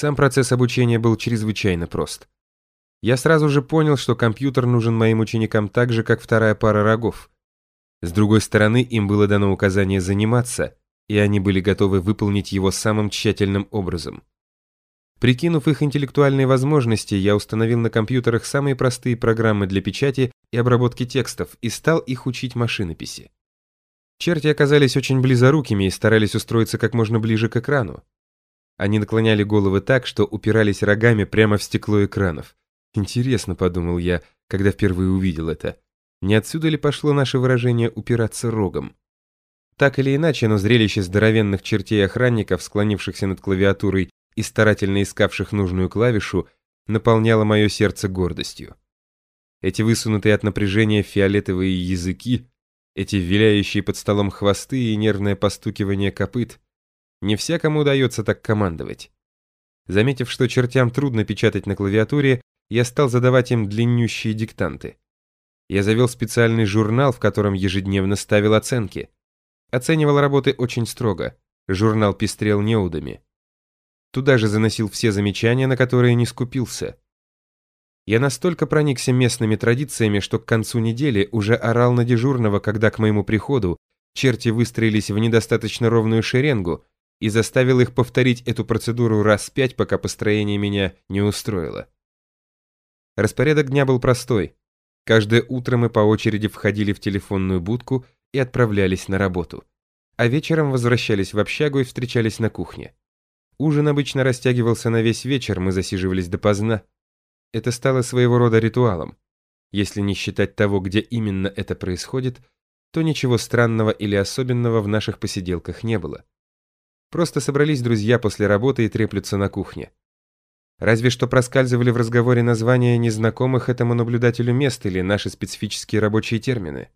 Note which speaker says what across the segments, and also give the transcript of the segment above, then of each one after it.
Speaker 1: Сам процесс обучения был чрезвычайно прост. Я сразу же понял, что компьютер нужен моим ученикам так же, как вторая пара рогов. С другой стороны, им было дано указание заниматься, и они были готовы выполнить его самым тщательным образом. Прикинув их интеллектуальные возможности, я установил на компьютерах самые простые программы для печати и обработки текстов и стал их учить машинописи. Черти оказались очень близорукими и старались устроиться как можно ближе к экрану. Они наклоняли головы так, что упирались рогами прямо в стекло экранов. Интересно, подумал я, когда впервые увидел это. Не отсюда ли пошло наше выражение «упираться рогом»? Так или иначе, но зрелище здоровенных чертей охранников, склонившихся над клавиатурой и старательно искавших нужную клавишу, наполняло мое сердце гордостью. Эти высунутые от напряжения фиолетовые языки, эти виляющие под столом хвосты и нервное постукивание копыт. Не всякому удается так командовать. Заметив, что чертям трудно печатать на клавиатуре, я стал задавать им длиннющие диктанты. Я завел специальный журнал, в котором ежедневно ставил оценки. Оценивал работы очень строго. Журнал пестрел неудами. Туда же заносил все замечания, на которые не скупился. Я настолько проникся местными традициями, что к концу недели уже орал на дежурного, когда к моему приходу черти выстроились в недостаточно ровную шеренгу и заставил их повторить эту процедуру раз пять, пока построение меня не устроило. Распорядок дня был простой. Каждое утро мы по очереди входили в телефонную будку и отправлялись на работу. А вечером возвращались в общагу и встречались на кухне. Ужин обычно растягивался на весь вечер, мы засиживались допоздна. Это стало своего рода ритуалом. Если не считать того, где именно это происходит, то ничего странного или особенного в наших посиделках не было. Просто собрались друзья после работы и треплются на кухне. Разве что проскальзывали в разговоре названия незнакомых этому наблюдателю мест или наши специфические рабочие термины.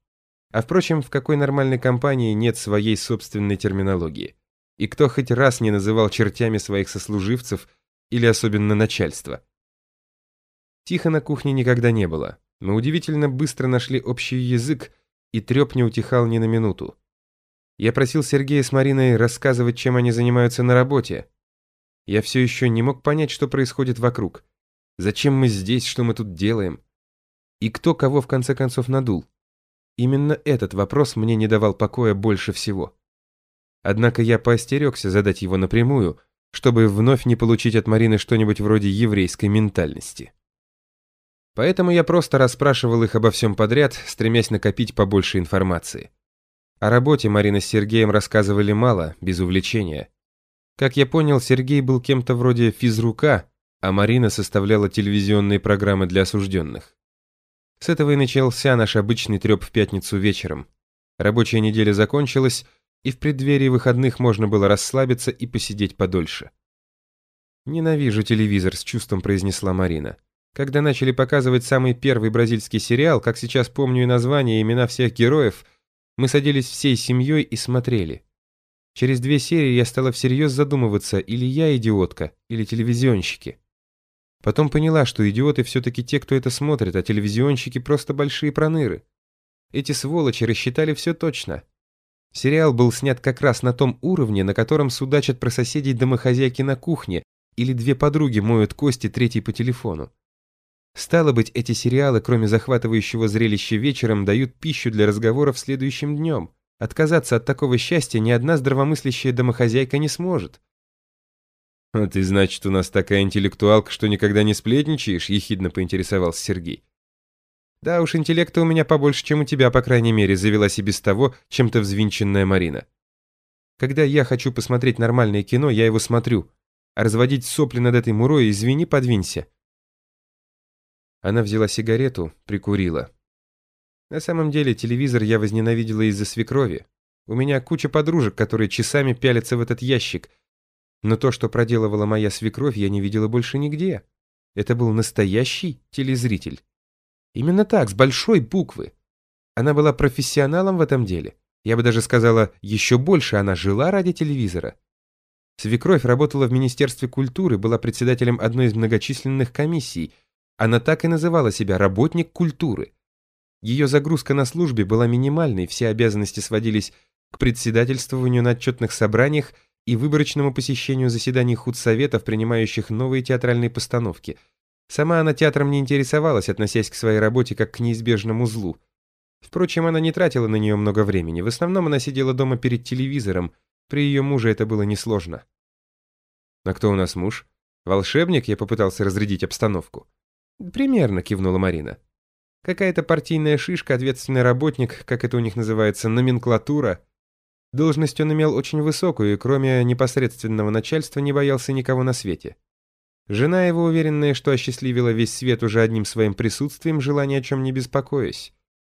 Speaker 1: А впрочем, в какой нормальной компании нет своей собственной терминологии? И кто хоть раз не называл чертями своих сослуживцев или особенно начальства? Тихо на кухне никогда не было. Мы удивительно быстро нашли общий язык, и треп не утихал ни на минуту. Я просил Сергея с Мариной рассказывать, чем они занимаются на работе, я все еще не мог понять, что происходит вокруг. Зачем мы здесь, что мы тут делаем? И кто кого в конце концов надул? Именно этот вопрос мне не давал покоя больше всего. Однако я поостерегся задать его напрямую, чтобы вновь не получить от Марины что-нибудь вроде еврейской ментальности. Поэтому я просто расспрашивал их обо всем подряд, стремясь накопить побольше информации. О работе Марина с Сергеем рассказывали мало, без увлечения. Как я понял, Сергей был кем-то вроде физрука, а Марина составляла телевизионные программы для осужденных. С этого и начался наш обычный треп в пятницу вечером. Рабочая неделя закончилась, и в преддверии выходных можно было расслабиться и посидеть подольше. «Ненавижу телевизор», — с чувством произнесла Марина. Когда начали показывать самый первый бразильский сериал, как сейчас помню и название, и имена всех героев, мы садились всей семьей и смотрели. Через две серии я стала всерьез задумываться, или я идиотка, или телевизионщики. Потом поняла, что идиоты все-таки те, кто это смотрит, а телевизионщики просто большие проныры. Эти сволочи рассчитали все точно. Сериал был снят как раз на том уровне, на котором судачат про соседей домохозяйки на кухне, или две подруги моют кости третий по телефону. Стало быть, эти сериалы, кроме захватывающего зрелища вечером, дают пищу для разговоров следующим днем. Отказаться от такого счастья ни одна здравомыслящая домохозяйка не сможет. «А ты, значит, у нас такая интеллектуалка, что никогда не сплетничаешь?» — ехидно поинтересовался Сергей. «Да уж, интеллекта у меня побольше, чем у тебя, по крайней мере», — завелась и без того чем-то взвинченная Марина. «Когда я хочу посмотреть нормальное кино, я его смотрю. А разводить сопли над этой мурой, извини, подвинься». Она взяла сигарету, прикурила. На самом деле, телевизор я возненавидела из-за свекрови. У меня куча подружек, которые часами пялятся в этот ящик. Но то, что проделывала моя свекровь, я не видела больше нигде. Это был настоящий телезритель. Именно так, с большой буквы. Она была профессионалом в этом деле. Я бы даже сказала, еще больше она жила ради телевизора. Свекровь работала в Министерстве культуры, была председателем одной из многочисленных комиссий. Она так и называла себя «работник культуры». Ее загрузка на службе была минимальной, все обязанности сводились к председательствованию на отчетных собраниях и выборочному посещению заседаний худсоветов, принимающих новые театральные постановки. Сама она театром не интересовалась, относясь к своей работе как к неизбежному злу. Впрочем, она не тратила на нее много времени. В основном она сидела дома перед телевизором. При ее муже это было несложно. «А кто у нас муж? Волшебник?» Я попытался разрядить обстановку. «Примерно», — кивнула Марина. «Какая-то партийная шишка, ответственный работник, как это у них называется, номенклатура. Должность он имел очень высокую и кроме непосредственного начальства не боялся никого на свете. Жена его, уверенная, что осчастливила весь свет уже одним своим присутствием, жила ни о чем не беспокоясь.